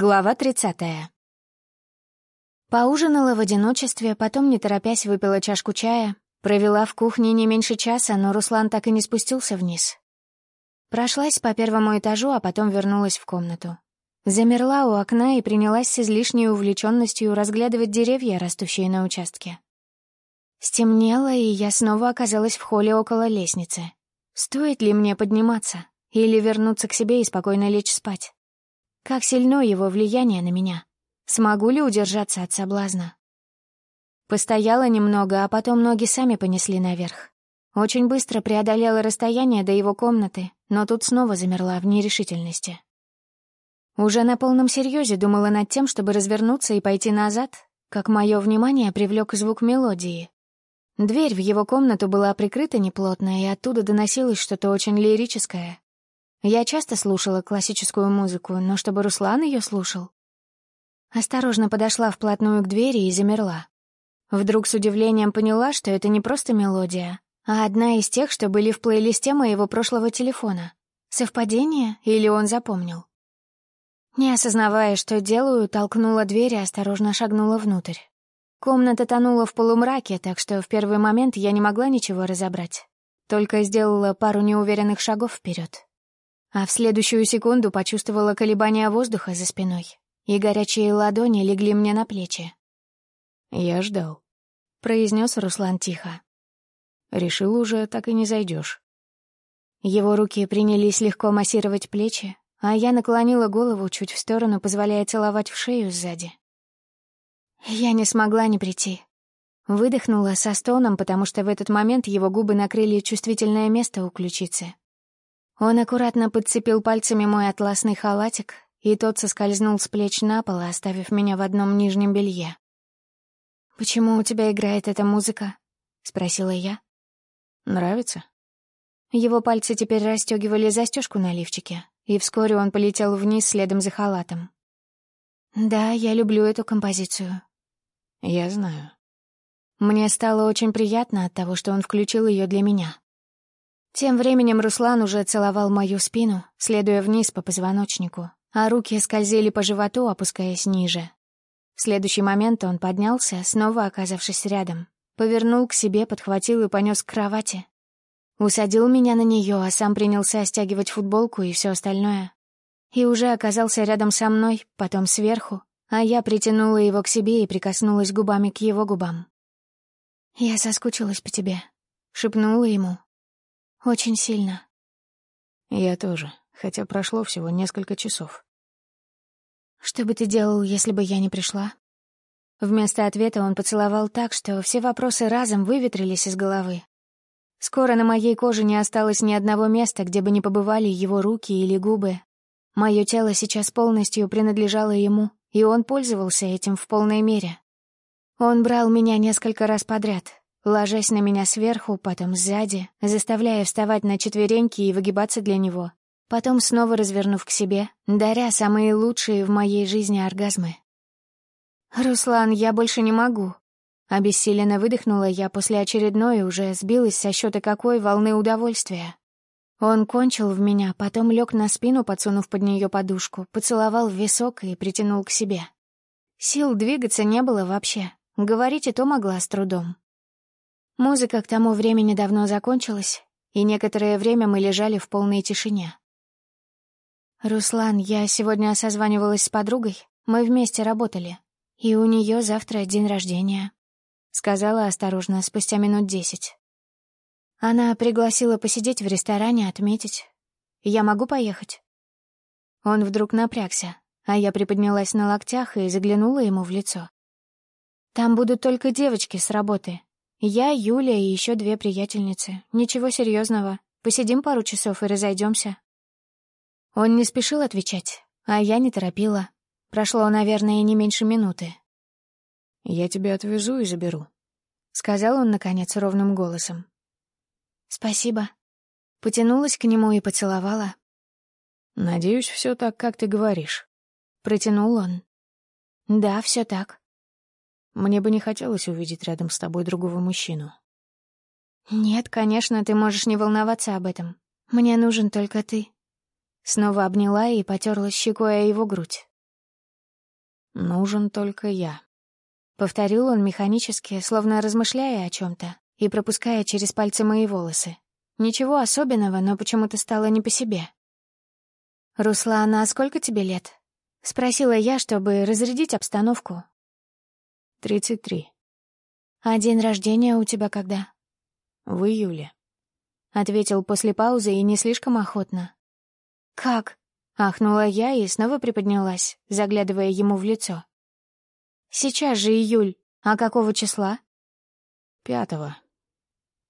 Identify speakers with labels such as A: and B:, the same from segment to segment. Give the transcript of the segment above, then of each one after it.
A: Глава 30. Поужинала в одиночестве, потом, не торопясь, выпила чашку чая. Провела в кухне не меньше часа, но Руслан так и не спустился вниз. Прошлась по первому этажу, а потом вернулась в комнату. Замерла у окна и принялась с излишней увлеченностью разглядывать деревья, растущие на участке. Стемнело, и я снова оказалась в холле около лестницы. Стоит ли мне подниматься или вернуться к себе и спокойно лечь спать? Как сильно его влияние на меня? Смогу ли удержаться от соблазна? Постояла немного, а потом ноги сами понесли наверх. Очень быстро преодолела расстояние до его комнаты, но тут снова замерла в нерешительности. Уже на полном серьезе думала над тем, чтобы развернуться и пойти назад, как мое внимание привлек звук мелодии. Дверь в его комнату была прикрыта неплотно, и оттуда доносилось что-то очень лирическое, я часто слушала классическую музыку, но чтобы Руслан ее слушал. Осторожно подошла вплотную к двери и замерла. Вдруг с удивлением поняла, что это не просто мелодия, а одна из тех, что были в плейлисте моего прошлого телефона. Совпадение или он запомнил? Не осознавая, что делаю, толкнула дверь и осторожно шагнула внутрь. Комната тонула в полумраке, так что в первый момент я не могла ничего разобрать. Только сделала пару неуверенных шагов вперед а в следующую секунду почувствовала колебания воздуха за спиной, и горячие ладони легли мне на плечи.
B: «Я ждал», —
A: произнес Руслан тихо.
B: «Решил уже, так и не зайдешь.
A: Его руки принялись легко массировать плечи, а я наклонила голову чуть в сторону, позволяя целовать в шею сзади. Я не смогла не прийти. Выдохнула со стоном, потому что в этот момент его губы накрыли чувствительное место у ключицы, он аккуратно подцепил пальцами мой атласный халатик, и тот соскользнул с плеч на пол, оставив меня в одном нижнем белье. «Почему у тебя играет эта музыка?» — спросила я.
B: «Нравится?»
A: Его пальцы теперь расстегивали застежку на лифчике, и вскоре он полетел вниз следом за халатом. «Да, я люблю эту композицию».
B: «Я знаю».
A: Мне стало очень приятно от того, что он включил ее для меня. Тем временем Руслан уже целовал мою спину, следуя вниз по позвоночнику, а руки скользили по животу, опускаясь ниже. В следующий момент он поднялся, снова оказавшись рядом, повернул к себе, подхватил и понес к кровати. Усадил меня на нее, а сам принялся стягивать футболку и все остальное. И уже оказался рядом со мной, потом сверху, а я притянула его к себе и прикоснулась губами к его губам. «Я соскучилась по тебе», — шепнула ему, очень сильно.
B: Я тоже, хотя прошло всего несколько часов.
A: Что бы ты делал, если бы я не пришла? Вместо ответа он поцеловал так, что все вопросы разом выветрились из головы. Скоро на моей коже не осталось ни одного места, где бы не побывали его руки или губы. Мое тело сейчас полностью принадлежало ему, и он пользовался этим в полной мере. Он брал меня несколько раз подряд, ложась на меня сверху, потом сзади, заставляя вставать на четвереньки и выгибаться для него, потом снова развернув к себе, даря самые лучшие в моей жизни оргазмы. «Руслан, я больше не могу», — обессиленно выдохнула я после очередной, уже сбилась со счета какой волны удовольствия. Он кончил в меня, потом лег на спину, подсунув под нее подушку, поцеловал в висок и притянул к себе. Сил двигаться не было вообще, говорить и то могла с трудом. Музыка к тому времени давно закончилась, и некоторое время мы лежали в полной тишине. «Руслан, я сегодня созванивалась с подругой, мы вместе работали, и у нее завтра день рождения», — сказала осторожно спустя минут десять. Она пригласила посидеть в ресторане, отметить. Я могу поехать? Он вдруг напрягся, а я приподнялась на локтях и заглянула ему в лицо. Там будут только девочки с работы, я, Юля и еще две приятельницы. Ничего серьезного. Посидим пару часов и разойдемся. Он не спешил отвечать, а я не торопила. Прошло, наверное, не меньше минуты.
B: «Я тебя отвезу и заберу», — сказал он, наконец, ровным голосом.
A: «Спасибо». Потянулась к нему и поцеловала.
B: «Надеюсь, все так, как ты говоришь», — протянул он.
A: «Да, все так».
B: Мне бы не хотелось увидеть рядом с тобой другого мужчину.
A: Нет, конечно, ты можешь не волноваться об этом. Мне нужен только ты. Снова обняла и потерлась щекой о его грудь.
B: Нужен только я. Повторил он механически, словно размышляя о чем то и пропуская через пальцы мои волосы. Ничего особенного, но почему-то стало не по себе. «Руслан, а сколько тебе лет?» — спросила я, чтобы разрядить обстановку. «Тридцать три». «А день рождения у тебя когда?» «В июле», — ответил после паузы и не слишком охотно. «Как?» — ахнула я и снова приподнялась, заглядывая ему в лицо. «Сейчас же июль. А какого числа?» «Пятого»,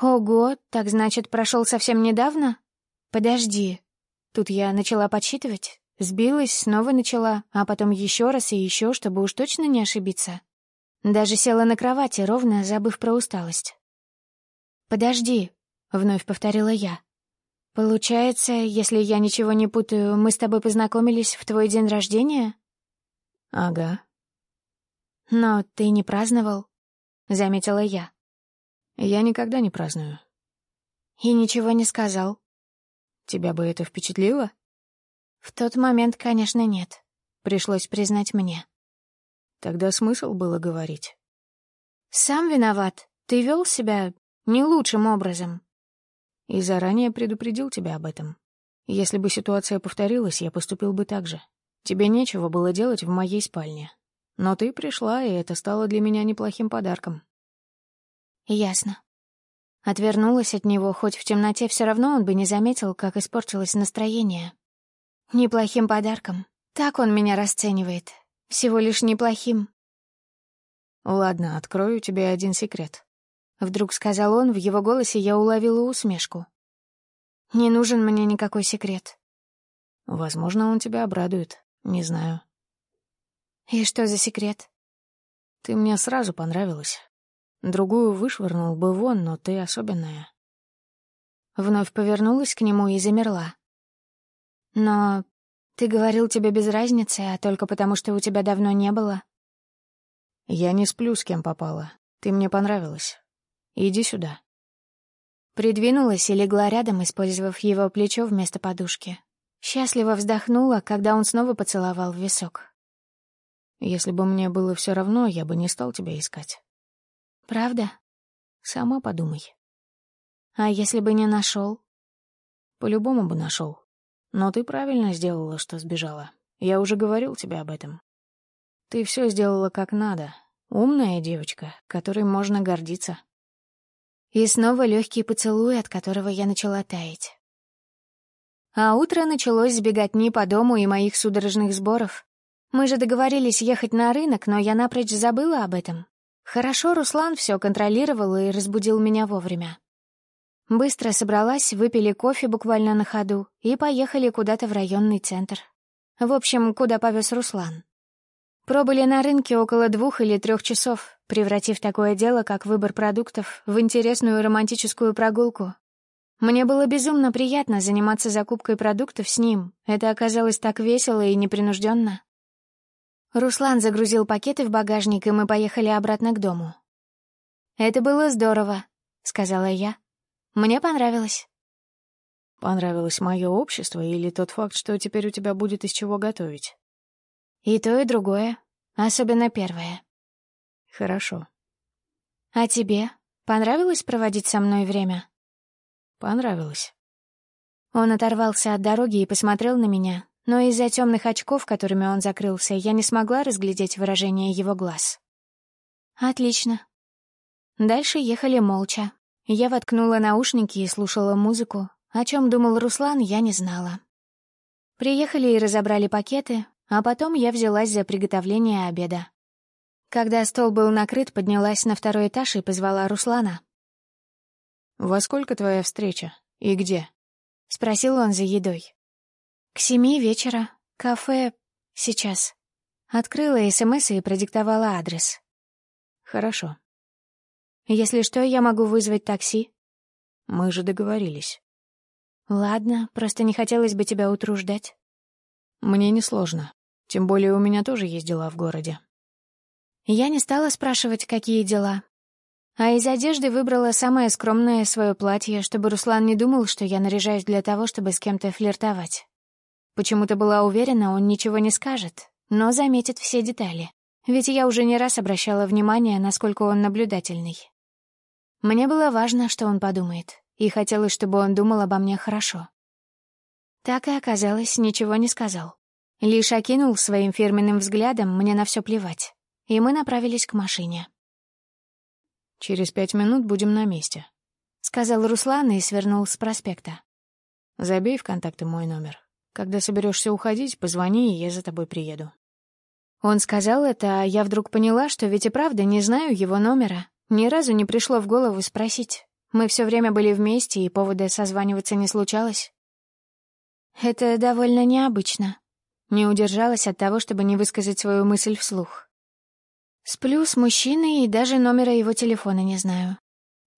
B: «Ого, так значит, прошел совсем недавно? Подожди». Тут я начала подсчитывать, сбилась, снова начала, а потом еще раз и еще, чтобы уж точно не ошибиться. Даже села на кровати, ровно забыв про усталость. «Подожди», — вновь повторила я. «Получается, если я ничего не путаю, мы с тобой познакомились в твой день рождения?» «Ага». «Но ты не праздновал», — заметила я. Я никогда не праздную. И ничего не сказал. Тебя бы это впечатлило? В тот момент, конечно, нет. Пришлось признать мне. Тогда смысл было говорить. Сам виноват. Ты вел себя не лучшим образом. И заранее предупредил тебя об этом. Если бы ситуация повторилась, я поступил бы так же. Тебе нечего было делать в моей спальне. Но ты пришла, и это стало для меня неплохим подарком. Ясно. Отвернулась от него, хоть в темноте все равно он бы не заметил, как испортилось настроение. Неплохим подарком. Так он меня расценивает. Всего лишь неплохим. «Ладно, открою тебе один секрет», — вдруг сказал он, в его голосе я уловила усмешку. «Не нужен мне никакой секрет». «Возможно, он тебя обрадует. Не знаю». «И что за секрет?» «Ты мне сразу понравилась. Другую вышвырнул бы вон, но ты особенная. Вновь повернулась к нему и замерла. Но ты говорил тебе без разницы, а только потому, что у тебя давно не было. Я не сплю с кем попала. Ты мне понравилась. Иди сюда. Придвинулась и легла рядом, использовав его плечо вместо подушки. Счастливо вздохнула, когда он снова поцеловал в висок. Если бы мне было все равно, я бы не стал тебя искать. Правда? Сама подумай. А если бы не нашел? По-любому бы нашел. Но ты правильно сделала, что сбежала. Я уже говорил тебе об этом. Ты все сделала как надо. Умная девочка, которой можно гордиться. И снова легкий поцелуй, от которого я начала таять. А утро началось сбегать не по дому и моих судорожных сборов. Мы же договорились ехать на рынок, но я напрочь забыла об этом. Хорошо Руслан все контролировал и разбудил меня вовремя. Быстро собралась, выпили кофе буквально на ходу и поехали куда-то в районный центр. В общем, куда повез Руслан. Пробыли на рынке около двух или трех часов, превратив такое дело, как выбор продуктов, в интересную романтическую прогулку. Мне было безумно приятно заниматься закупкой продуктов с ним. Это оказалось так весело и непринужденно. Руслан загрузил пакеты в багажник, и мы поехали обратно к дому. «Это было здорово», — сказала я. «Мне понравилось». «Понравилось мое общество или тот факт, что теперь у тебя будет из чего готовить?» «И то, и другое. Особенно первое». «Хорошо». «А тебе? Понравилось проводить со мной время?» «Понравилось». Он оторвался от дороги и посмотрел на меня, но из-за темных очков, которыми он закрылся, я не смогла разглядеть выражение его глаз. «Отлично». Дальше ехали молча. Я воткнула наушники и слушала музыку. О чем думал Руслан, я не знала. Приехали и разобрали пакеты, а потом я взялась за приготовление обеда. Когда стол был накрыт, поднялась на второй этаж и позвала Руслана. «Во сколько твоя встреча? И где?» — спросил он за едой. К семи вечера. Кафе. Сейчас. Открыла СМС и продиктовала адрес. Хорошо. Если что, я могу вызвать такси. Мы же договорились. Ладно, просто не хотелось бы тебя утруждать. Мне несложно. Тем более у меня тоже есть дела в городе. Я не стала спрашивать, какие дела. А из одежды выбрала самое скромное свое платье, чтобы Руслан не думал, что я наряжаюсь для того, чтобы с кем-то флиртовать. Почему-то была уверена, он ничего не скажет.
A: но заметит все детали. Ведь я уже не раз обращала внимание, насколько он наблюдательный. Мне было важно, что он подумает, и хотелось, чтобы он думал обо мне хорошо. Так и оказалось, ничего не сказал. Лишь окинул своим фирменным взглядом, мне на все плевать. И мы направились к машине.
B: «Через пять минут будем на месте», — сказал Руслан и свернул с проспекта. «Забей в контакты мой номер. Когда соберешься уходить, позвони, и я за тобой приеду».
A: Он сказал это, а я вдруг поняла, что ведь и правда не знаю его номера. Ни разу не пришло в голову спросить. Мы все время были вместе, и повода созваниваться не случалось. Это довольно необычно. Не удержалась от того, чтобы не высказать свою мысль вслух. Сплю с мужчиной и даже номера его телефона не знаю.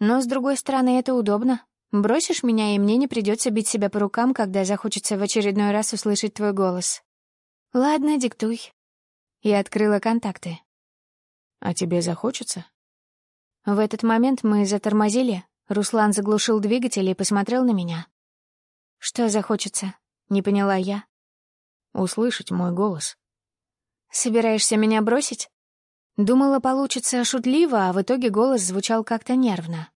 A: Но, с другой стороны, это удобно. Бросишь меня, и мне не придется бить себя по рукам, когда захочется в очередной раз услышать твой голос. Ладно, диктуй и открыла контакты.
B: «А тебе захочется?»
A: В этот момент мы затормозили, Руслан заглушил двигатель и посмотрел на меня. «Что захочется?» — не поняла я.
B: «Услышать мой голос».
A: «Собираешься меня бросить?» Думала, получится шутливо, а в итоге голос звучал как-то нервно.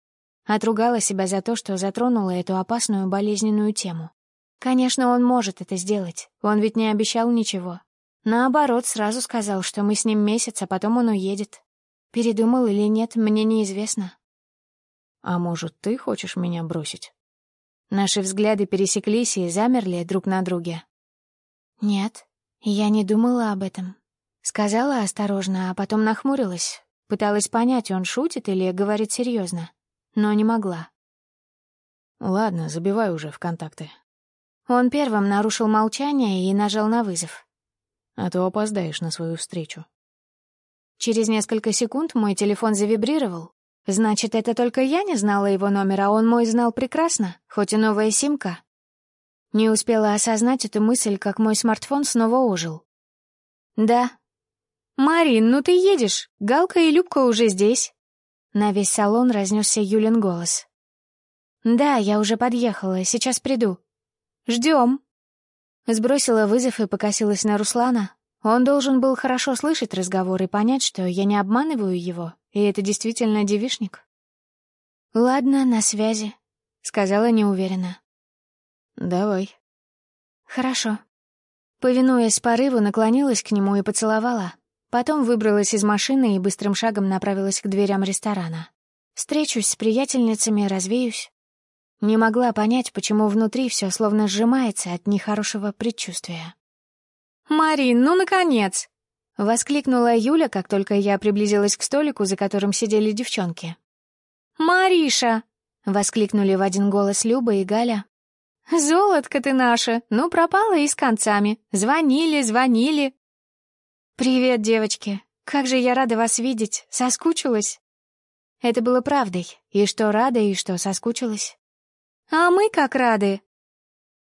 A: Отругала себя за то, что затронула эту опасную болезненную тему. Конечно, он может это сделать, он ведь не обещал ничего, Наоборот, сразу сказал, что мы с ним месяц, а потом он уедет. Передумал или нет, мне неизвестно.
B: А может, ты хочешь меня бросить?
A: Наши взгляды пересеклись и замерли друг на друге. Нет, я не думала об этом. Сказала осторожно, а потом нахмурилась. Пыталась понять, он шутит или говорит серьезно, но не могла.
B: Ладно, забивай уже в контакты.
A: Он первым нарушил молчание и нажал на вызов
B: а то опоздаешь на свою встречу.
A: Через несколько секунд мой телефон завибрировал. Значит, это только я не знала его номер, а он мой знал прекрасно, хоть и новая симка. Не успела осознать эту мысль, как мой смартфон снова ожил. «Да». «Марин, ну ты едешь. Галка и Любка уже здесь». На весь салон разнесся Юлин голос. «Да, я уже подъехала, сейчас приду. Ждем». Сбросила вызов и покосилась на Руслана. Он должен был хорошо слышать разговор и понять, что я не обманываю его, и это действительно девишник. «Ладно, на связи», — сказала неуверенно.
B: «Давай».
A: «Хорошо». Повинуясь порыву, наклонилась к нему и поцеловала. Потом выбралась из машины и быстрым шагом направилась к дверям ресторана. Встречусь с приятельницами, развеюсь. Не могла понять, почему внутри все словно сжимается от нехорошего предчувствия. «Марин, ну, наконец!» — воскликнула Юля, как только я приблизилась к столику, за которым сидели девчонки. «Мариша!» — воскликнули в один голос Люба и Галя. «Золотка ты наша! Ну, пропала и с концами. Звонили, звонили!» «Привет, девочки! Как же я рада вас видеть! Соскучилась!» Это было правдой, и что рада, и что соскучилась. «А мы как рады!»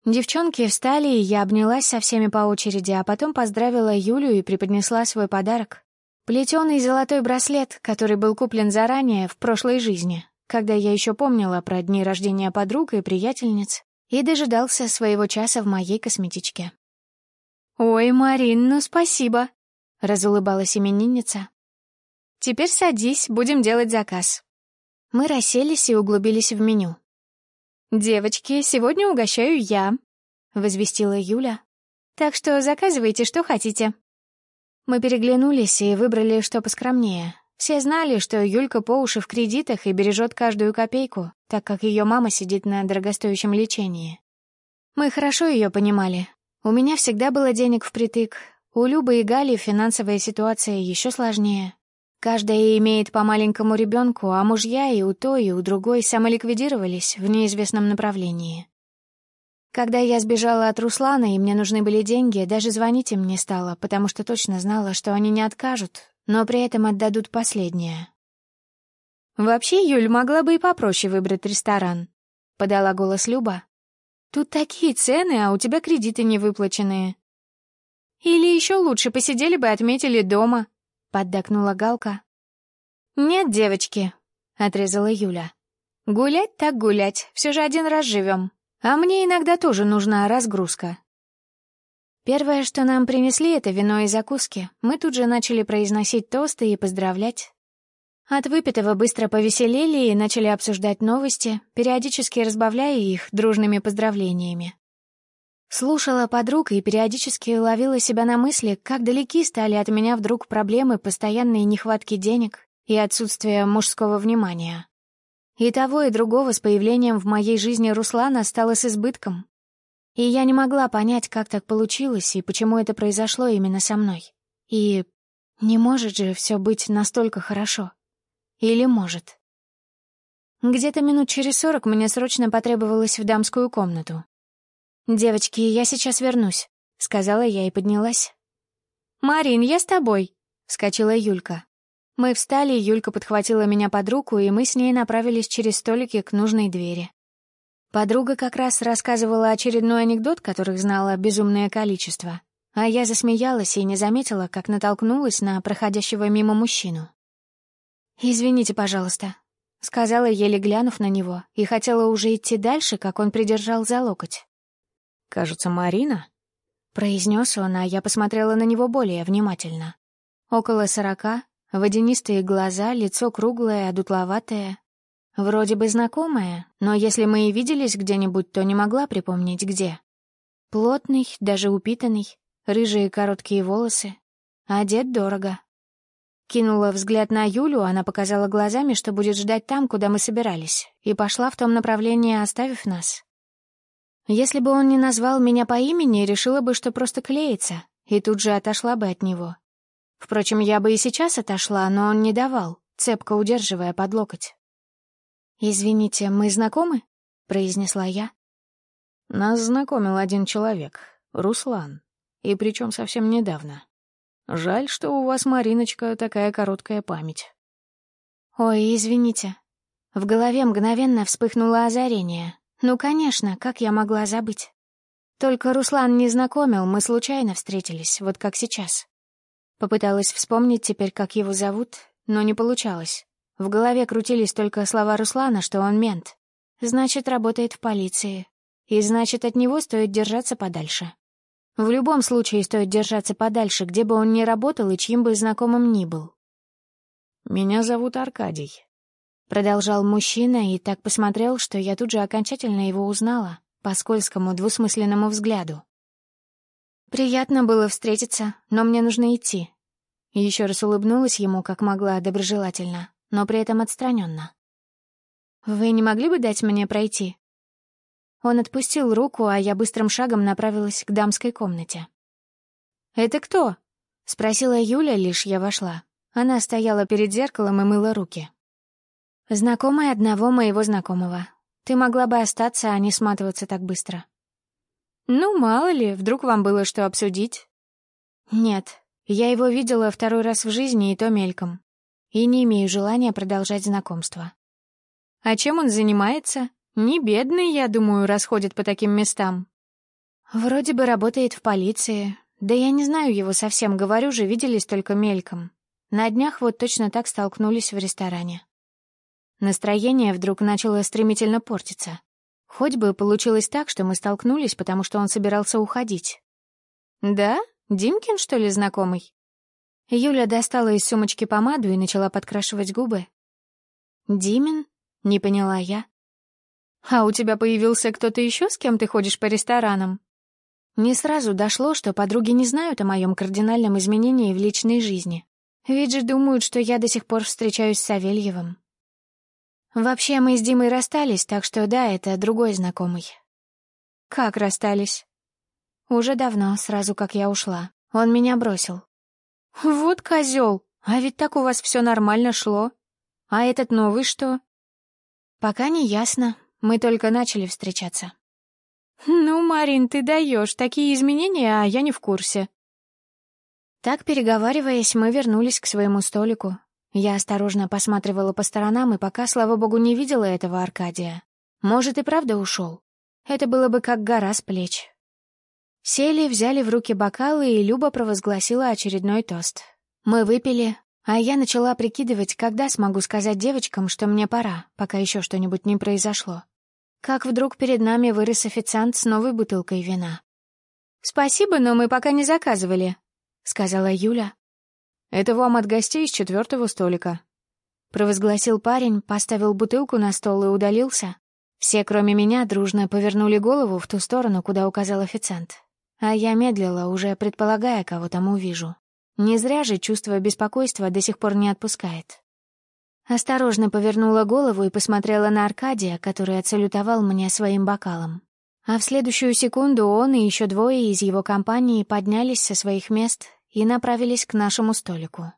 A: Девчонки встали, и я обнялась со всеми по очереди, а потом поздравила Юлю и преподнесла свой подарок. Плетеный золотой браслет, который был куплен заранее, в прошлой жизни, когда я еще помнила про дни рождения подруг и приятельниц, и дожидался своего часа в моей косметичке. «Ой, Марин, ну спасибо!» — разулыбалась именинница. «Теперь садись, будем делать заказ». Мы расселись и углубились в меню. «Девочки, сегодня угощаю я», — возвестила Юля. «Так что заказывайте, что хотите». Мы переглянулись и выбрали что поскромнее. Все знали, что Юлька по уши в кредитах и бережет каждую копейку, так как ее мама сидит на дорогостоящем лечении. Мы хорошо ее понимали. У меня всегда было денег впритык. У Любы и Гали финансовая ситуация еще сложнее. Каждая имеет по маленькому ребенку, а мужья и у той, и у другой самоликвидировались в неизвестном направлении. Когда я сбежала от Руслана, и мне нужны были деньги, даже звонить им не стала, потому что точно знала, что они не откажут, но при этом отдадут последнее. «Вообще, Юль, могла бы и попроще выбрать ресторан», — подала голос Люба. «Тут такие цены, а у тебя кредиты не выплаченные». «Или еще лучше, посидели бы отметили дома», — поддакнула Галка. «Нет, девочки», — отрезала Юля. «Гулять так гулять, все же один раз живем. А мне иногда тоже нужна разгрузка». Первое, что нам принесли, это вино и закуски. Мы тут же начали произносить тосты и поздравлять. От выпитого быстро повеселели и начали обсуждать новости, периодически разбавляя их дружными поздравлениями. Слушала подруг и периодически ловила себя на мысли, как далеки стали от меня вдруг проблемы постоянной нехватки денег и отсутствия мужского внимания. И того, и другого с появлением в моей жизни Руслана стало с избытком, и я не могла понять, как так получилось и почему это произошло именно со мной. И не может же все быть настолько хорошо. Или может? Где-то минут через сорок мне срочно потребовалось в дамскую комнату. «Девочки, я сейчас вернусь», — сказала я и поднялась. «Марин, я с тобой», — вскочила Юлька. Мы встали, Юлька подхватила меня под руку, и мы с ней направились через столики к нужной двери. Подруга как раз рассказывала очередной анекдот, которых знала безумное количество, а я засмеялась и не заметила, как натолкнулась на проходящего мимо мужчину. «Извините, пожалуйста», — сказала, еле глянув на него, и хотела уже идти дальше, как он придержал за локоть.
B: «Кажется, Марина?»
A: — произнес он, а я посмотрела на него более внимательно. Около сорока, водянистые глаза, лицо круглое, одутловатое, Вроде бы знакомая, но если мы и виделись где-нибудь, то не могла припомнить где. Плотный, даже упитанный, рыжие короткие волосы. Одет дорого. Кинула взгляд на Юлю, она показала глазами, что будет ждать там, куда мы собирались, и пошла в том направлении, оставив нас. Если бы он не назвал меня по имени, решила бы, что просто клеится, и тут же отошла бы от него. Впрочем, я бы и сейчас отошла, но он не давал, цепко удерживая под локоть. «Извините, мы знакомы?» — произнесла я.
B: Нас знакомил один человек, Руслан, и причем совсем недавно. Жаль, что у вас, Мариночка, такая короткая память.
A: Ой, извините. В голове мгновенно вспыхнуло озарение. Ну, конечно, как я могла забыть? Только Руслан не знакомил, мы случайно встретились, вот как сейчас. Попыталась вспомнить теперь, как его зовут, но не получалось. В голове крутились только слова Руслана, что он мент. Значит, работает в полиции. И значит, от него стоит держаться подальше. В любом случае стоит держаться подальше, где бы он ни работал и чьим бы знакомым ни был.
B: «Меня зовут Аркадий», —
A: продолжал мужчина и так посмотрел, что я тут же окончательно его узнала по скользкому двусмысленному взгляду. «Приятно было встретиться, но мне нужно идти». Еще раз улыбнулась ему, как могла, доброжелательно но при этом отстраненно. «Вы не могли бы дать мне пройти?» Он отпустил руку, а я быстрым шагом направилась к дамской комнате. «Это кто?» — спросила Юля, лишь я вошла. Она стояла перед зеркалом и мыла руки. «Знакомая одного моего знакомого. Ты могла бы остаться, а не сматываться так быстро». «Ну, мало ли, вдруг вам было что обсудить?» «Нет, я его видела второй раз в жизни, и то мельком и не имею желания продолжать знакомство. А чем он занимается? Не бедный, я думаю, расходит по таким местам. Вроде бы работает в полиции. Да я не знаю его совсем, говорю же, виделись только мельком. На днях вот точно так столкнулись в ресторане. Настроение вдруг начало стремительно портиться. Хоть бы получилось так, что мы столкнулись, потому что он собирался уходить. «Да? Димкин, что ли, знакомый?» Юля достала из сумочки помаду и начала подкрашивать губы. «Димин?» — не поняла я. «А у тебя появился кто-то еще, с кем ты ходишь по ресторанам?» Не сразу дошло, что подруги не знают о моем кардинальном изменении в личной жизни. Ведь же думают, что я до сих пор встречаюсь с Савельевым. Вообще, мы с Димой расстались, так что да, это другой знакомый. Как расстались? Уже давно, сразу как я ушла. Он меня бросил. «Вот козел! А ведь так у вас все нормально шло. А этот новый что?» «Пока не ясно. Мы только начали встречаться». «Ну, Марин, ты даешь такие изменения, а я не в курсе». Так, переговариваясь, мы вернулись к своему столику. Я осторожно посматривала по сторонам и пока, слава богу, не видела этого Аркадия. Может, и правда ушел. Это было бы как гора с плеч. Сели, взяли в руки бокалы, и Люба провозгласила очередной тост. Мы выпили, а я начала прикидывать, когда смогу сказать девочкам, что мне пора, пока еще что-нибудь не произошло. Как вдруг перед нами вырос официант с новой бутылкой вина. «Спасибо, но мы пока не заказывали», — сказала Юля.
B: «Это вам от гостей с четвертого столика», — провозгласил парень, поставил бутылку на стол и удалился. Все, кроме меня, дружно повернули голову в ту сторону, куда указал официант. А я медлила, уже предполагая, кого там увижу. Не зря же чувство беспокойства до сих пор не отпускает. Осторожно повернула голову и посмотрела на Аркадия, который отсалютовал мне своим бокалом. А в следующую секунду он и еще двое из его компании поднялись со своих мест и направились к нашему столику.